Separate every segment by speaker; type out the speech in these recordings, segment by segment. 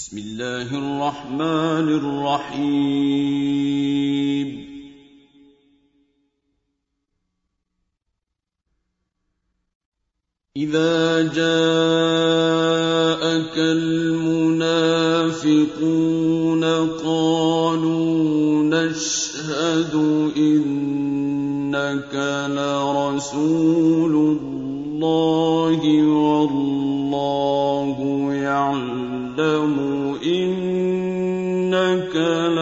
Speaker 1: بسم الله الرحمن الرحيم. إذا جاءك المنافقون قالوا نشهد إنك لرسول الله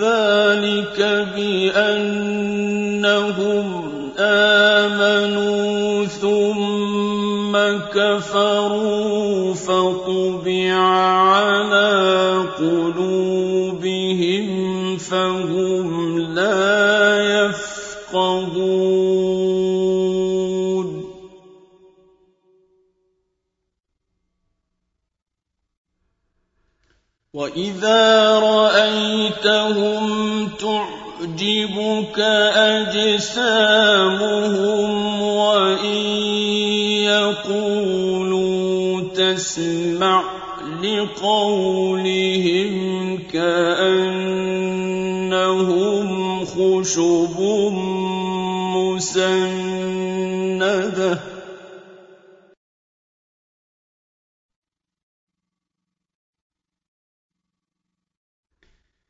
Speaker 1: ذلك بأنهم آمنوا ثم كفروا فطبع على وإذا رأيتهم تعجبك أجسامهم وإن يقولوا تسمع لقولهم كأنهم خشب مسنده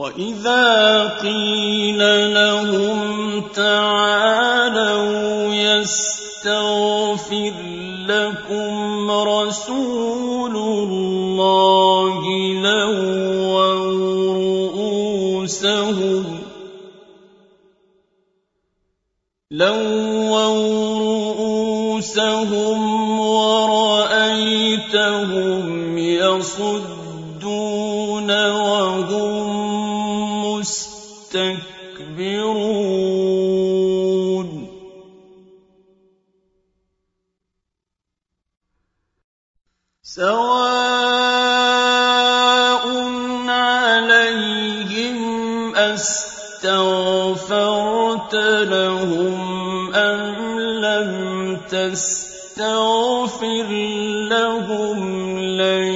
Speaker 1: وإذا قيل لهم تعالوا يستغفر لكم رسول الله لووا رؤوسهم لووا رؤوسهم ورأيتهم يصدون وهم مستكبرون. سواء عليهم أستغفرت لهم أم لم تستغفر لهم لن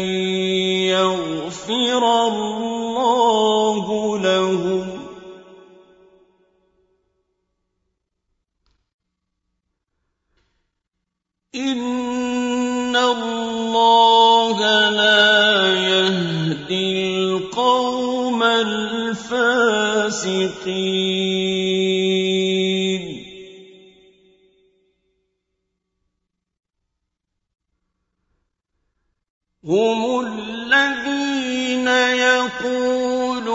Speaker 1: يغفر إن الله لا يهدي القوم الفاسقين هم الذين يقولون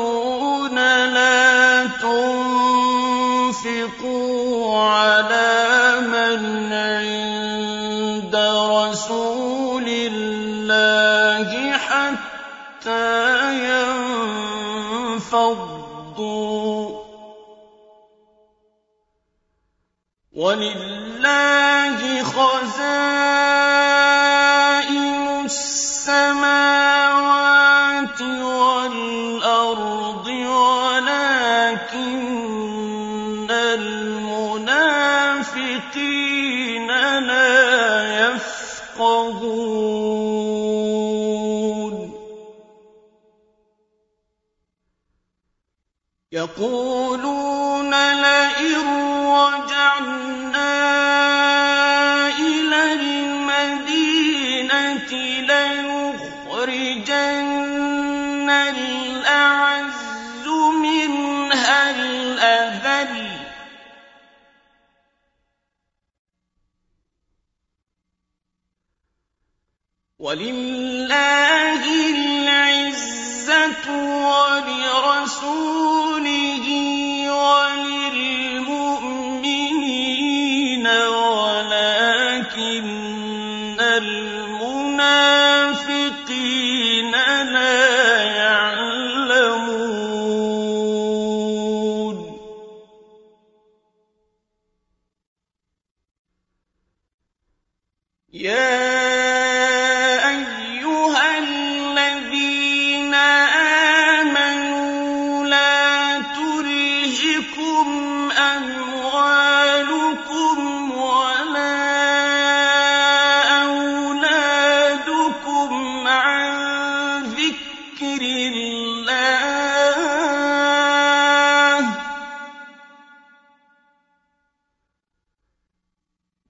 Speaker 1: لا تنفقوا على وَلِلَّهِ خَزَائِنُ السَّمَاوَاتِ وَالْأَرْضِ وَلَٰكِنَّ الْمُنَافِقِينَ لَا يَفْقَهُونَ يَقُولُونَ لَئِن لَيُخْرِجَنَّ الْأَعَزُّ مِنْهَا الْأَذَلَّ ۚ. وَلِلَّهِ الْعِزَّةُ وَلِرَسُولِهِ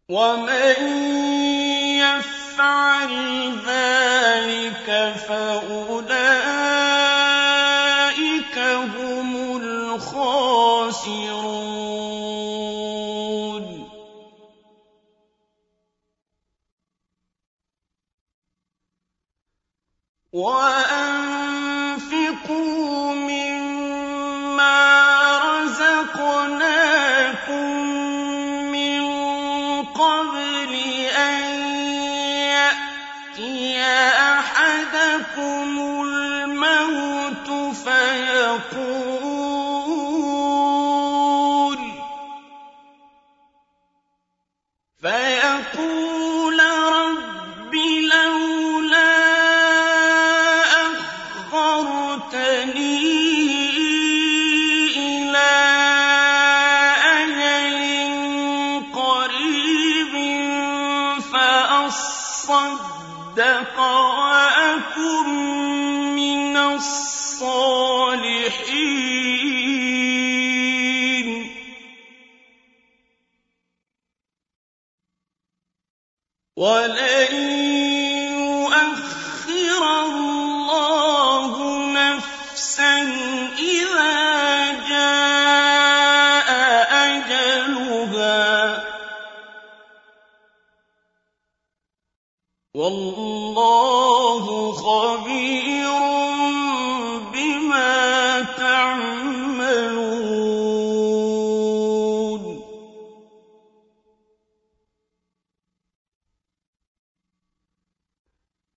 Speaker 1: وَمَن يَفْعَلْ ذَٰلِكَ فَأُولَٰئِكَ هُمُ الْخَاسِرُونَ. وَأَنفِقُوا أَحَدَكُمُ الْمَوْتُ فَيَقُولَ رَبِّ لَوْلَا أَخَّرْتَنِي إِلَىٰ أَجَلٍ قَرِيبٍ فَأَصَّدَّقَ وَأَكُن مِّنَ الصَّالِحِينَ. وَلَن يُؤَخِّرَ اللَّهُ الله خبير.